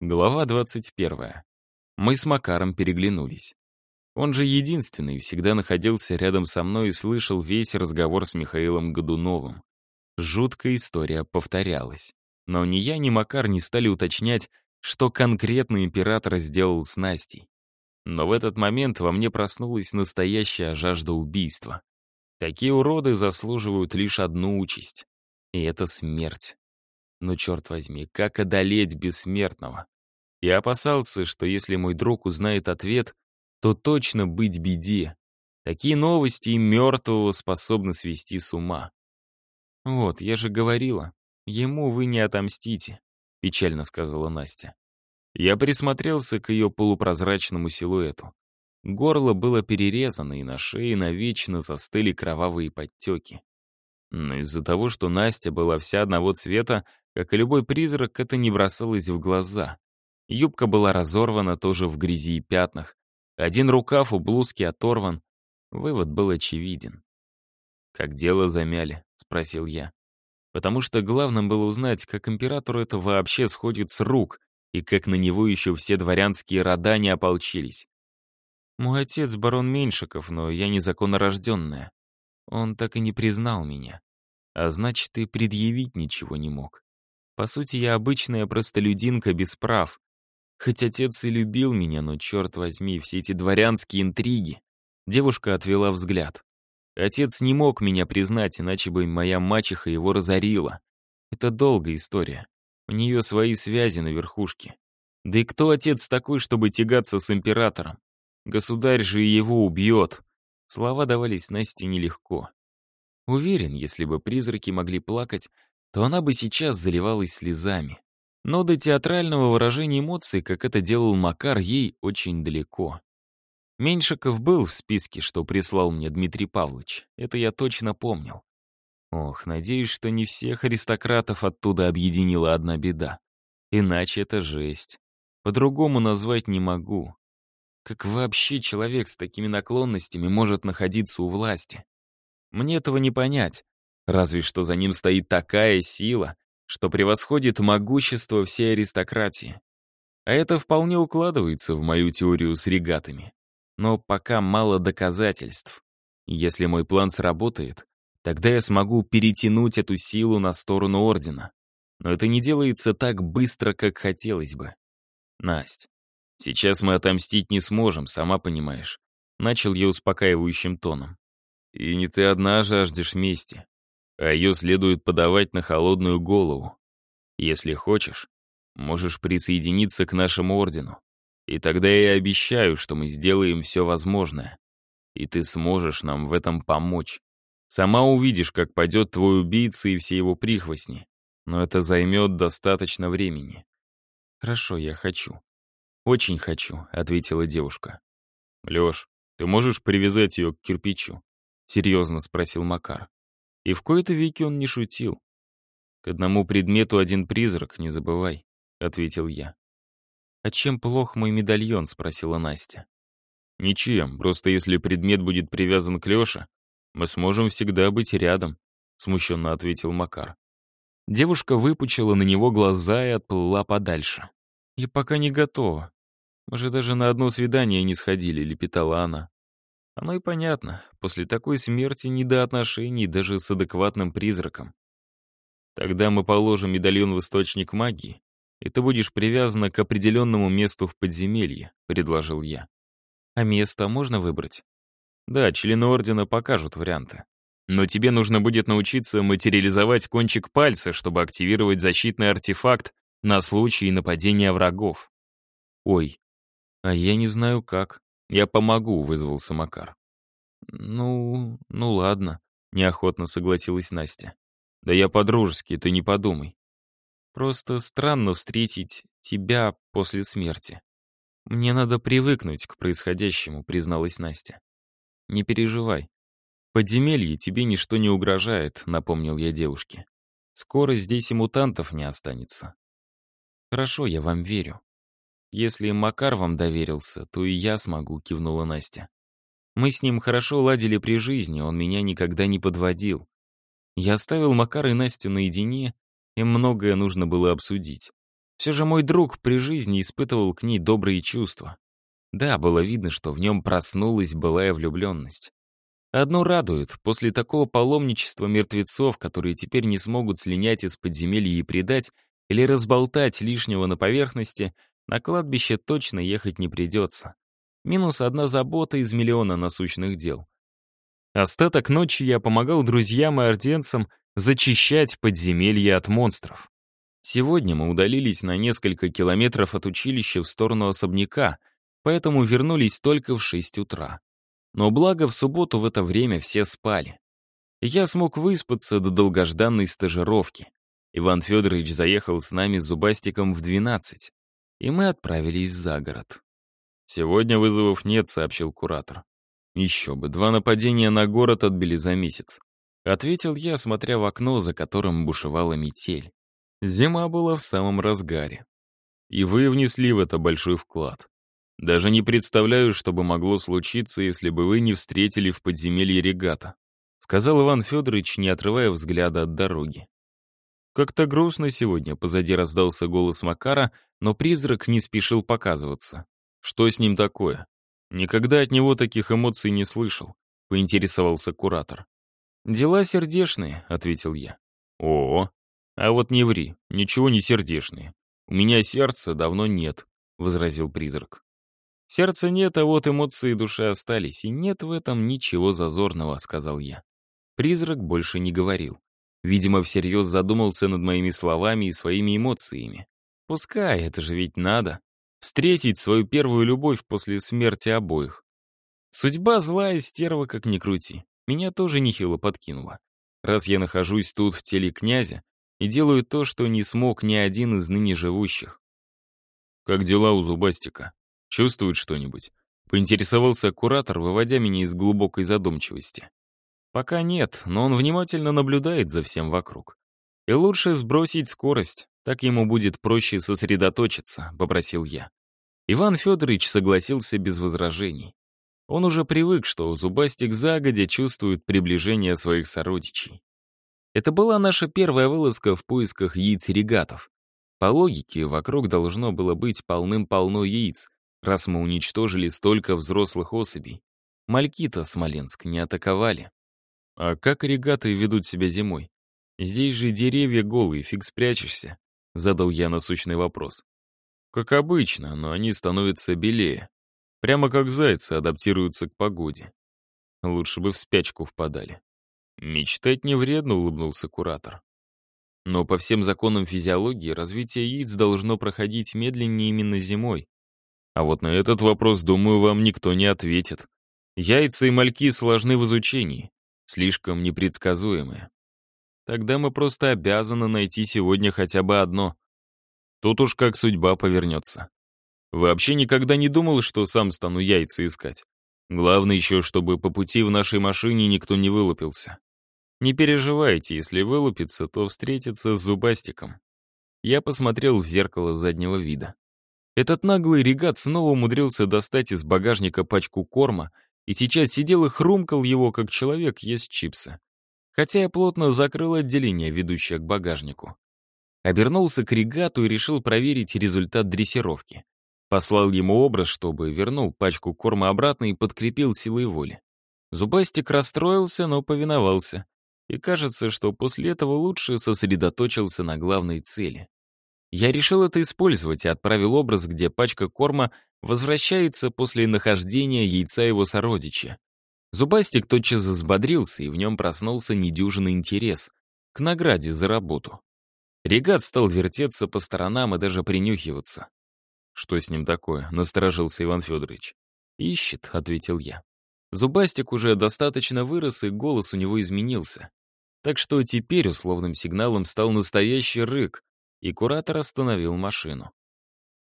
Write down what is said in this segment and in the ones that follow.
Глава 21. Мы с Макаром переглянулись. Он же единственный всегда находился рядом со мной и слышал весь разговор с Михаилом Годуновым. Жуткая история повторялась. Но ни я, ни Макар не стали уточнять, что конкретно император сделал с Настей. Но в этот момент во мне проснулась настоящая жажда убийства. Такие уроды заслуживают лишь одну участь. И это смерть. Но, черт возьми, как одолеть бессмертного? Я опасался, что если мой друг узнает ответ, то точно быть беде. Такие новости и мертвого способны свести с ума. «Вот, я же говорила, ему вы не отомстите», — печально сказала Настя. Я присмотрелся к ее полупрозрачному силуэту. Горло было перерезано, и на шее навечно застыли кровавые подтеки. Но из-за того, что Настя была вся одного цвета, как и любой призрак, это не бросалось в глаза. Юбка была разорвана тоже в грязи и пятнах. Один рукав у блузки оторван. Вывод был очевиден. «Как дело замяли?» — спросил я. Потому что главным было узнать, как императору это вообще сходит с рук, и как на него еще все дворянские рода не ополчились. Мой отец барон Меньшиков, но я незаконно рожденная. Он так и не признал меня. А значит, и предъявить ничего не мог. По сути, я обычная простолюдинка без прав. Хоть отец и любил меня, но, черт возьми, все эти дворянские интриги. Девушка отвела взгляд. Отец не мог меня признать, иначе бы моя мачеха его разорила. Это долгая история. У нее свои связи на верхушке. Да и кто отец такой, чтобы тягаться с императором? Государь же его убьет. Слова давались Насте нелегко. Уверен, если бы призраки могли плакать, то она бы сейчас заливалась слезами. Но до театрального выражения эмоций, как это делал Макар, ей очень далеко. Меньшиков был в списке, что прислал мне Дмитрий Павлович. Это я точно помнил. Ох, надеюсь, что не всех аристократов оттуда объединила одна беда. Иначе это жесть. По-другому назвать не могу. Как вообще человек с такими наклонностями может находиться у власти? Мне этого не понять. Разве что за ним стоит такая сила, что превосходит могущество всей аристократии. А это вполне укладывается в мою теорию с регатами. Но пока мало доказательств. Если мой план сработает, тогда я смогу перетянуть эту силу на сторону Ордена. Но это не делается так быстро, как хотелось бы. Насть, сейчас мы отомстить не сможем, сама понимаешь. Начал я успокаивающим тоном. И не ты одна жаждешь мести а ее следует подавать на холодную голову. Если хочешь, можешь присоединиться к нашему ордену. И тогда я обещаю, что мы сделаем все возможное. И ты сможешь нам в этом помочь. Сама увидишь, как пойдет твой убийца и все его прихвостни. Но это займет достаточно времени. Хорошо, я хочу. Очень хочу, ответила девушка. Леш, ты можешь привязать ее к кирпичу? Серьезно спросил Макар. И в кои-то веки он не шутил. «К одному предмету один призрак, не забывай», — ответил я. «А чем плох мой медальон?» — спросила Настя. «Ничем, просто если предмет будет привязан к Лёше, мы сможем всегда быть рядом», — смущенно ответил Макар. Девушка выпучила на него глаза и отплыла подальше. «Я пока не готова. Мы же даже на одно свидание не сходили», — лепетала она. Оно и понятно, после такой смерти не до отношений даже с адекватным призраком. Тогда мы положим медальон в источник магии, и ты будешь привязана к определенному месту в подземелье, предложил я. А место можно выбрать? Да, члены Ордена покажут варианты. Но тебе нужно будет научиться материализовать кончик пальца, чтобы активировать защитный артефакт на случай нападения врагов. Ой, а я не знаю как. «Я помогу», — вызвался Макар. «Ну, ну ладно», — неохотно согласилась Настя. «Да я по-дружески, ты не подумай. Просто странно встретить тебя после смерти. Мне надо привыкнуть к происходящему», — призналась Настя. «Не переживай. Подземелье тебе ничто не угрожает», — напомнил я девушке. «Скоро здесь и мутантов не останется». «Хорошо, я вам верю», «Если Макар вам доверился, то и я смогу», — кивнула Настя. «Мы с ним хорошо ладили при жизни, он меня никогда не подводил. Я оставил Макара и Настю наедине, им многое нужно было обсудить. Все же мой друг при жизни испытывал к ней добрые чувства. Да, было видно, что в нем проснулась былая влюбленность. Одно радует, после такого паломничества мертвецов, которые теперь не смогут слинять из подземелья и предать, или разболтать лишнего на поверхности, на кладбище точно ехать не придется. Минус одна забота из миллиона насущных дел. Остаток ночи я помогал друзьям и орденцам зачищать подземелье от монстров. Сегодня мы удалились на несколько километров от училища в сторону особняка, поэтому вернулись только в 6 утра. Но благо в субботу в это время все спали. Я смог выспаться до долгожданной стажировки. Иван Федорович заехал с нами с Зубастиком в 12, и мы отправились за город. «Сегодня вызовов нет», — сообщил куратор. «Еще бы, два нападения на город отбили за месяц», — ответил я, смотря в окно, за которым бушевала метель. Зима была в самом разгаре. И вы внесли в это большой вклад. Даже не представляю, что бы могло случиться, если бы вы не встретили в подземелье регата», сказал Иван Федорович, не отрывая взгляда от дороги. Как-то грустно сегодня, позади раздался голос Макара, но призрак не спешил показываться. Что с ним такое? Никогда от него таких эмоций не слышал, поинтересовался куратор. «Дела сердешные», — ответил я. «О, а вот не ври, ничего не сердешные. У меня сердца давно нет», — возразил призрак. Сердца нет, а вот эмоции души остались, и нет в этом ничего зазорного, сказал я. Призрак больше не говорил. Видимо, всерьез задумался над моими словами и своими эмоциями. Пускай, это же ведь надо. Встретить свою первую любовь после смерти обоих. Судьба злая стерва, как ни крути. Меня тоже нехило подкинула. Раз я нахожусь тут в теле князя и делаю то, что не смог ни один из ныне живущих. Как дела у Зубастика? Чувствует что-нибудь?» Поинтересовался куратор, выводя меня из глубокой задумчивости. «Пока нет, но он внимательно наблюдает за всем вокруг. И лучше сбросить скорость, так ему будет проще сосредоточиться», — попросил я. Иван Федорович согласился без возражений. Он уже привык, что Зубастик загодя чувствует приближение своих сородичей. Это была наша первая вылазка в поисках яиц регатов. По логике, вокруг должно было быть полным-полно яиц, раз мы уничтожили столько взрослых особей. Мальки-то Смоленск не атаковали. А как регаты ведут себя зимой? Здесь же деревья голые, фиг спрячешься. Задал я насущный вопрос. Как обычно, но они становятся белее. Прямо как зайцы адаптируются к погоде. Лучше бы в спячку впадали. Мечтать не вредно, улыбнулся куратор. Но по всем законам физиологии развитие яиц должно проходить медленнее именно зимой, а вот на этот вопрос, думаю, вам никто не ответит. Яйца и мальки сложны в изучении, слишком непредсказуемые. Тогда мы просто обязаны найти сегодня хотя бы одно. Тут уж как судьба повернется. Вообще никогда не думал, что сам стану яйца искать. Главное еще, чтобы по пути в нашей машине никто не вылупился. Не переживайте, если вылупится, то встретится с зубастиком. Я посмотрел в зеркало заднего вида. Этот наглый регат снова умудрился достать из багажника пачку корма и сейчас сидел и хрумкал его, как человек ест чипсы. Хотя я плотно закрыл отделение, ведущее к багажнику. Обернулся к регату и решил проверить результат дрессировки. Послал ему образ, чтобы вернул пачку корма обратно и подкрепил силой воли. Зубастик расстроился, но повиновался. И кажется, что после этого лучше сосредоточился на главной цели. Я решил это использовать и отправил образ, где пачка корма возвращается после нахождения яйца его сородича. Зубастик тотчас взбодрился, и в нем проснулся недюжинный интерес к награде за работу. Регат стал вертеться по сторонам и даже принюхиваться. «Что с ним такое?» — насторожился Иван Федорович. «Ищет», — ответил я. Зубастик уже достаточно вырос, и голос у него изменился. Так что теперь условным сигналом стал настоящий рык, и куратор остановил машину.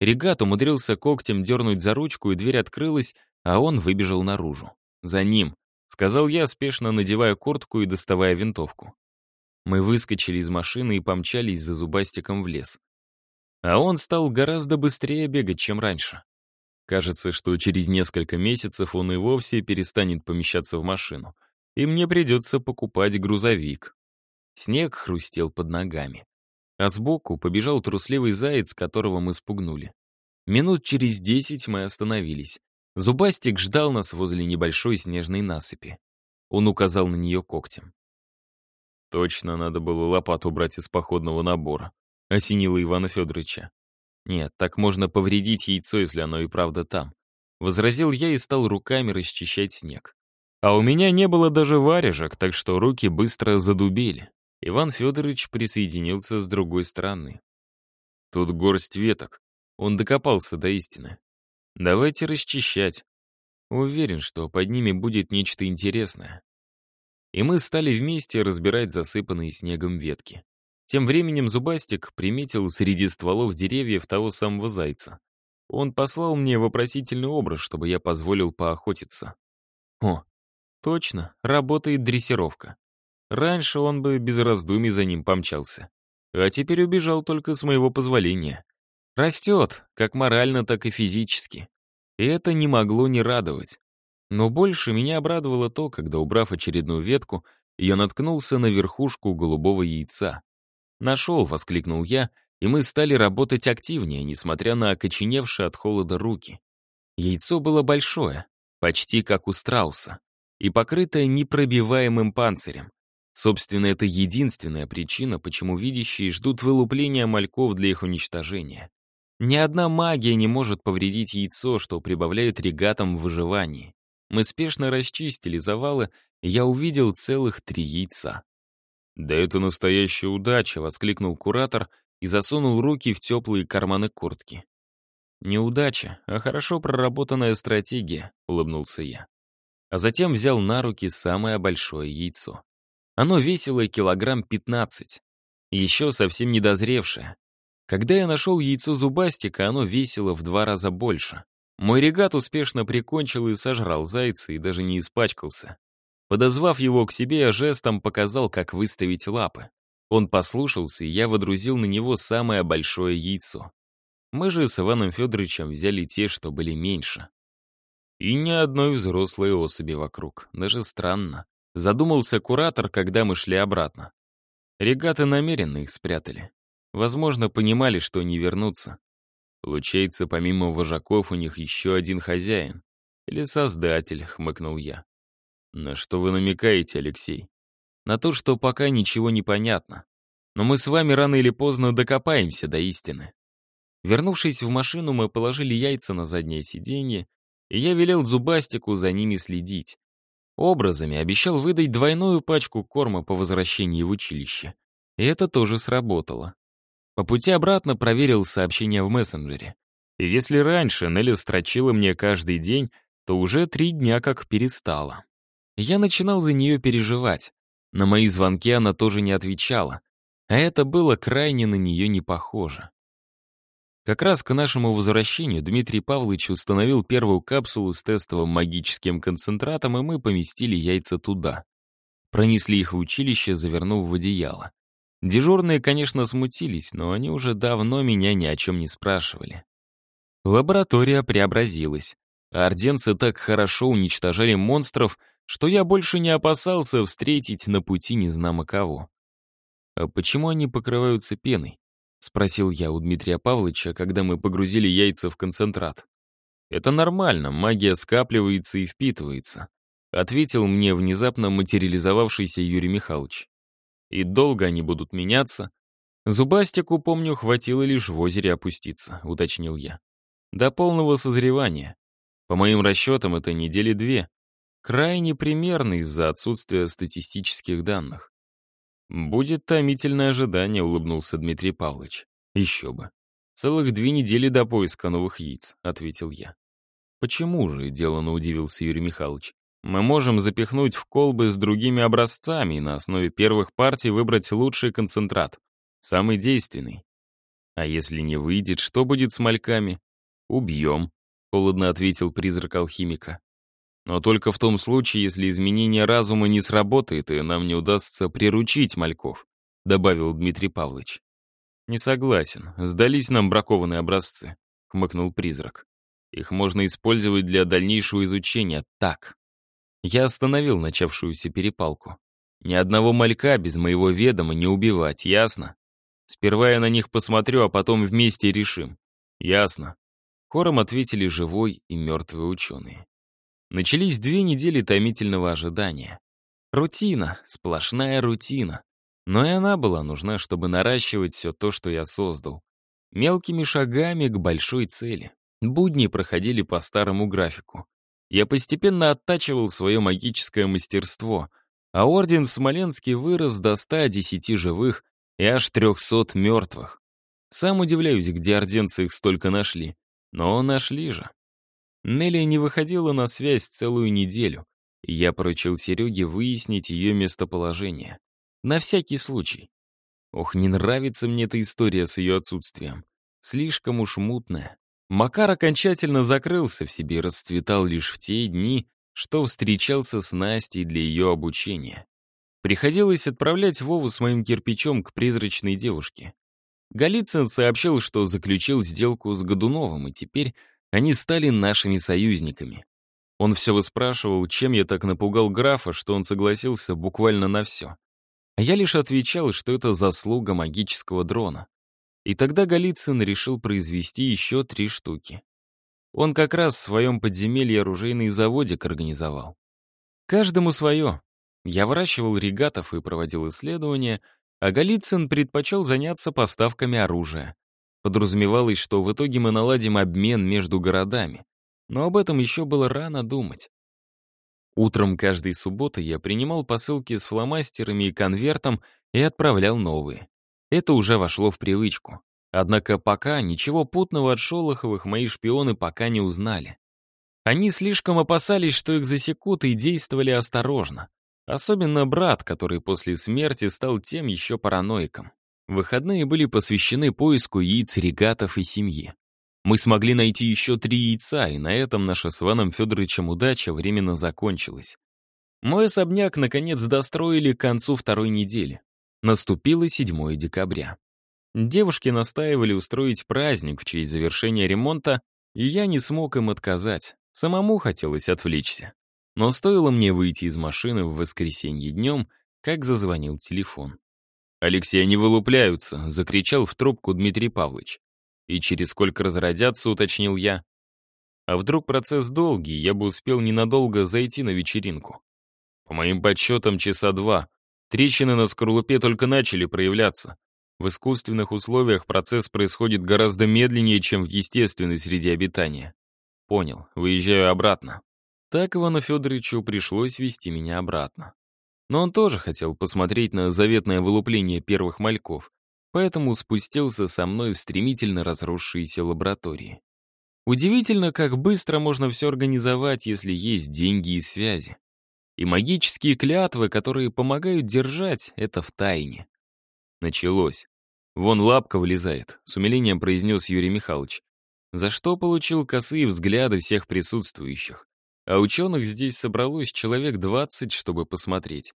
Регат умудрился когтем дернуть за ручку, и дверь открылась, а он выбежал наружу. «За ним», — сказал я, спешно надевая куртку и доставая винтовку. Мы выскочили из машины и помчались за зубастиком в лес. А он стал гораздо быстрее бегать, чем раньше. Кажется, что через несколько месяцев он и вовсе перестанет помещаться в машину, и мне придется покупать грузовик. Снег хрустел под ногами. А сбоку побежал трусливый заяц, которого мы спугнули. Минут через десять мы остановились. Зубастик ждал нас возле небольшой снежной насыпи. Он указал на нее когтем. Точно надо было лопату брать из походного набора. Осенило Ивана Федоровича. Нет, так можно повредить яйцо, если оно и правда там. Возразил я и стал руками расчищать снег. А у меня не было даже варежек, так что руки быстро задубели. Иван Федорович присоединился с другой стороны. Тут горсть веток. Он докопался до истины. Давайте расчищать. Уверен, что под ними будет нечто интересное. И мы стали вместе разбирать засыпанные снегом ветки. Тем временем Зубастик приметил среди стволов деревьев того самого зайца. Он послал мне вопросительный образ, чтобы я позволил поохотиться. О, точно, работает дрессировка. Раньше он бы без раздумий за ним помчался. А теперь убежал только с моего позволения. Растет, как морально, так и физически. И это не могло не радовать. Но больше меня обрадовало то, когда, убрав очередную ветку, я наткнулся на верхушку голубого яйца. «Нашел!» — воскликнул я, и мы стали работать активнее, несмотря на окоченевшие от холода руки. Яйцо было большое, почти как у страуса, и покрытое непробиваемым панцирем. Собственно, это единственная причина, почему видящие ждут вылупления мальков для их уничтожения. Ни одна магия не может повредить яйцо, что прибавляет регатам в выживании. Мы спешно расчистили завалы, и я увидел целых три яйца. «Да это настоящая удача!» — воскликнул куратор и засунул руки в теплые карманы куртки. «Неудача, а хорошо проработанная стратегия», — улыбнулся я. А затем взял на руки самое большое яйцо. Оно весило килограмм пятнадцать, еще совсем недозревшее, когда я нашел яйцо зубастика, оно весило в два раза больше. Мой регат успешно прикончил и сожрал зайца, и даже не испачкался. Подозвав его к себе, я жестом показал, как выставить лапы. Он послушался, и я водрузил на него самое большое яйцо. Мы же с Иваном Федоровичем взяли те, что были меньше. И ни одной взрослой особи вокруг. Даже странно. Задумался куратор, когда мы шли обратно. Регаты намеренно их спрятали. Возможно, понимали, что не вернутся. Получается, помимо вожаков у них еще один хозяин. Или создатель, хмыкнул я. На что вы намекаете, Алексей? На то, что пока ничего не понятно. Но мы с вами рано или поздно докопаемся до истины. Вернувшись в машину, мы положили яйца на заднее сиденье, и я велел Зубастику за ними следить. Образами обещал выдать двойную пачку корма по возвращении в училище. И это тоже сработало. По пути обратно проверил сообщения в мессенджере. И если раньше Нелли строчила мне каждый день, то уже три дня как перестала. Я начинал за нее переживать. На мои звонки она тоже не отвечала. А это было крайне на нее не похоже. Как раз к нашему возвращению Дмитрий Павлович установил первую капсулу с тестовым магическим концентратом, и мы поместили яйца туда. Пронесли их в училище, завернув в одеяло. Дежурные, конечно, смутились, но они уже давно меня ни о чем не спрашивали. Лаборатория преобразилась. Орденцы так хорошо уничтожали монстров, что я больше не опасался встретить на пути незнамо кого. «А почему они покрываются пеной?» — спросил я у Дмитрия Павловича, когда мы погрузили яйца в концентрат. «Это нормально, магия скапливается и впитывается», — ответил мне внезапно материализовавшийся Юрий Михайлович. И долго они будут меняться. Зубастику, помню, хватило лишь в озере опуститься, уточнил я. До полного созревания. По моим расчетам, это недели две. Крайне примерно из-за отсутствия статистических данных. «Будет томительное ожидание», — улыбнулся Дмитрий Павлович. «Еще бы. Целых две недели до поиска новых яиц», — ответил я. «Почему же?» — деланно удивился Юрий Михайлович. Мы можем запихнуть в колбы с другими образцами и на основе первых партий выбрать лучший концентрат, самый действенный. А если не выйдет, что будет с мальками? Убьем, холодно ответил призрак алхимика. Но только в том случае, если изменение разума не сработает, и нам не удастся приручить мальков, добавил Дмитрий Павлович. Не согласен, сдались нам бракованные образцы, хмыкнул призрак. Их можно использовать для дальнейшего изучения так, я остановил начавшуюся перепалку. Ни одного малька без моего ведома не убивать, ясно? Сперва я на них посмотрю, а потом вместе решим. Ясно. Хором ответили живой и мертвый ученые. Начались две недели томительного ожидания. Рутина, сплошная рутина. Но и она была нужна, чтобы наращивать все то, что я создал. Мелкими шагами к большой цели. Будни проходили по старому графику. Я постепенно оттачивал свое магическое мастерство, а орден в Смоленске вырос до 110 живых и аж 300 мертвых. Сам удивляюсь, где орденцы их столько нашли. Но нашли же. Нелли не выходила на связь целую неделю, я поручил Сереге выяснить ее местоположение. На всякий случай. Ох, не нравится мне эта история с ее отсутствием. Слишком уж мутная. Макар окончательно закрылся в себе и расцветал лишь в те дни, что встречался с Настей для ее обучения. Приходилось отправлять Вову с моим кирпичом к призрачной девушке. Голицын сообщил, что заключил сделку с Годуновым, и теперь они стали нашими союзниками. Он все выспрашивал, чем я так напугал графа, что он согласился буквально на все. А я лишь отвечал, что это заслуга магического дрона. И тогда Голицын решил произвести еще три штуки. Он как раз в своем подземелье оружейный заводик организовал. Каждому свое. Я выращивал регатов и проводил исследования, а Голицын предпочел заняться поставками оружия. Подразумевалось, что в итоге мы наладим обмен между городами. Но об этом еще было рано думать. Утром каждой субботы я принимал посылки с фломастерами и конвертом и отправлял новые. Это уже вошло в привычку. Однако пока ничего путного от Шолоховых мои шпионы пока не узнали. Они слишком опасались, что их засекут, и действовали осторожно. Особенно брат, который после смерти стал тем еще параноиком. Выходные были посвящены поиску яиц регатов и семьи. Мы смогли найти еще три яйца, и на этом наша с Иваном Федоровичем удача временно закончилась. Мой особняк, наконец, достроили к концу второй недели. Наступило 7 декабря. Девушки настаивали устроить праздник в честь завершения ремонта, и я не смог им отказать. Самому хотелось отвлечься. Но стоило мне выйти из машины в воскресенье днем, как зазвонил телефон. «Алексей, они вылупляются!» — закричал в трубку Дмитрий Павлович. «И через сколько разродятся?» — уточнил я. А вдруг процесс долгий, я бы успел ненадолго зайти на вечеринку. По моим подсчетам, часа два. Трещины на скорлупе только начали проявляться. В искусственных условиях процесс происходит гораздо медленнее, чем в естественной среде обитания. Понял, выезжаю обратно. Так Ивану Федоровичу пришлось вести меня обратно. Но он тоже хотел посмотреть на заветное вылупление первых мальков, поэтому спустился со мной в стремительно разросшиеся лаборатории. Удивительно, как быстро можно все организовать, если есть деньги и связи. И магические клятвы, которые помогают держать, это в тайне. Началось. Вон лапка вылезает, с умилением произнес Юрий Михайлович. За что получил косые взгляды всех присутствующих. А ученых здесь собралось человек 20, чтобы посмотреть.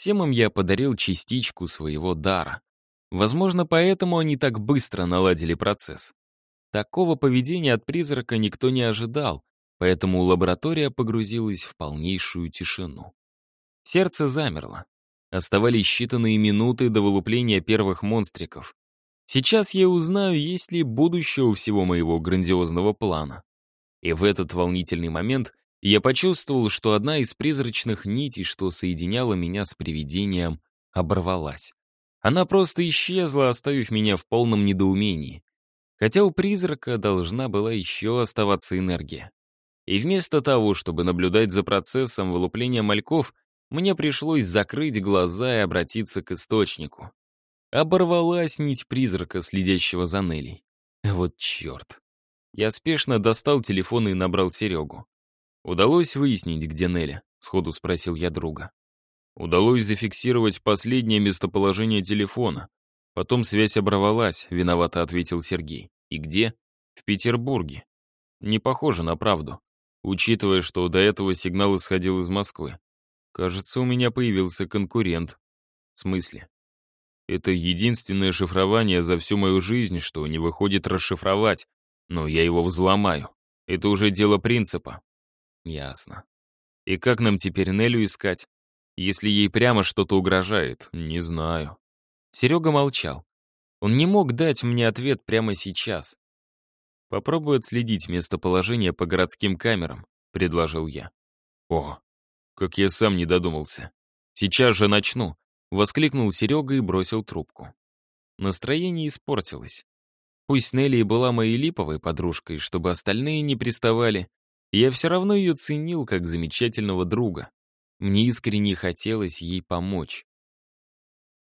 Всем им я подарил частичку своего дара. Возможно, поэтому они так быстро наладили процесс. Такого поведения от призрака никто не ожидал, поэтому лаборатория погрузилась в полнейшую тишину. Сердце замерло. Оставались считанные минуты до вылупления первых монстриков. Сейчас я узнаю, есть ли будущее у всего моего грандиозного плана. И в этот волнительный момент я почувствовал, что одна из призрачных нитей, что соединяла меня с привидением, оборвалась. Она просто исчезла, оставив меня в полном недоумении. Хотя у призрака должна была еще оставаться энергия. И вместо того, чтобы наблюдать за процессом вылупления мальков, мне пришлось закрыть глаза и обратиться к источнику. Оборвалась нить призрака, следящего за Нелей. Вот черт. Я спешно достал телефон и набрал Серегу. «Удалось выяснить, где Неля?» — сходу спросил я друга. «Удалось зафиксировать последнее местоположение телефона. Потом связь оборвалась», — виновато ответил Сергей. «И где?» «В Петербурге». Не похоже на правду, учитывая, что до этого сигнал исходил из Москвы. Кажется, у меня появился конкурент. В смысле? Это единственное шифрование за всю мою жизнь, что не выходит расшифровать, но я его взломаю. Это уже дело принципа. Ясно. И как нам теперь Нелю искать? Если ей прямо что-то угрожает, не знаю. Серега молчал. Он не мог дать мне ответ прямо сейчас. «Попробуй отследить местоположение по городским камерам», — предложил я. «О, как я сам не додумался. Сейчас же начну», — воскликнул Серега и бросил трубку. Настроение испортилось. Пусть Нелли была моей липовой подружкой, чтобы остальные не приставали, я все равно ее ценил как замечательного друга. Мне искренне хотелось ей помочь.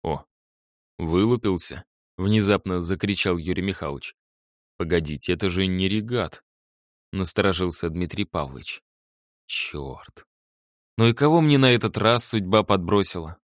«О, вылупился», — внезапно закричал Юрий Михайлович. «Погодите, это же не регат», — насторожился Дмитрий Павлович. «Черт. Ну и кого мне на этот раз судьба подбросила?